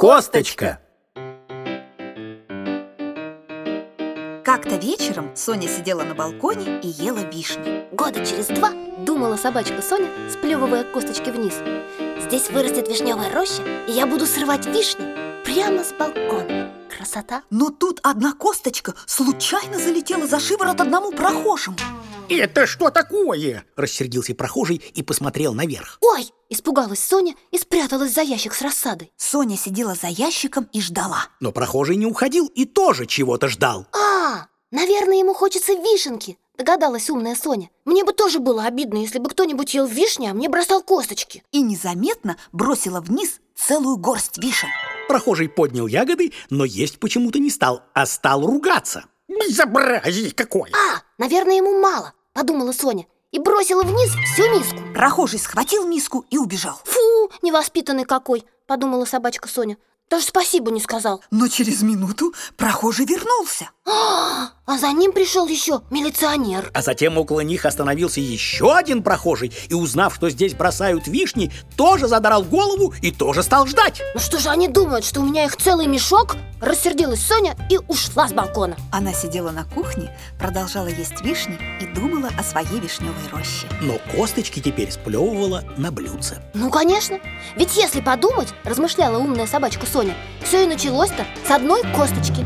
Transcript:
Косточка! Как-то вечером Соня сидела на балконе и ела вишни. Года через два, думала собачка Соня, сплевывая косточки вниз Здесь вырастет вишневая роща, и я буду срывать вишни прямо с балкона Красота! Но тут одна косточка случайно залетела за шиворот одному прохожему Это что такое? Рассердился прохожий и посмотрел наверх. Ой! Испугалась Соня и спряталась за ящик с рассадой. Соня сидела за ящиком и ждала. Но прохожий не уходил и тоже чего-то ждал. А, наверное, ему хочется вишенки Догадалась умная Соня. Мне бы тоже было обидно, если бы кто-нибудь ел вишни, а мне бросал косточки. И незаметно бросила вниз целую горсть вишен. Прохожий поднял ягоды, но есть почему-то не стал, а стал ругаться. Безобразие какое! А, наверное, ему мало, подумала Соня И бросила вниз всю миску. Прохожий схватил миску и убежал. Фу, невоспитанный какой, подумала собачка Соня. Даже спасибо не сказал. Но через минуту прохожий вернулся. А за ним пришел еще милиционер. А затем около них остановился еще один прохожий И узнав, что здесь бросают вишни, тоже задрал голову и тоже стал ждать. Ну что же они думают, что у меня их целый мешок? Рассердилась Соня и ушла с балкона. Она сидела на кухне, продолжала есть вишни и думала о своей вишневой роще. Но косточки теперь сплевывала на блюдце. Ну, конечно. Ведь если подумать, размышляла умная собачка Соня Все и началось-то с одной косточки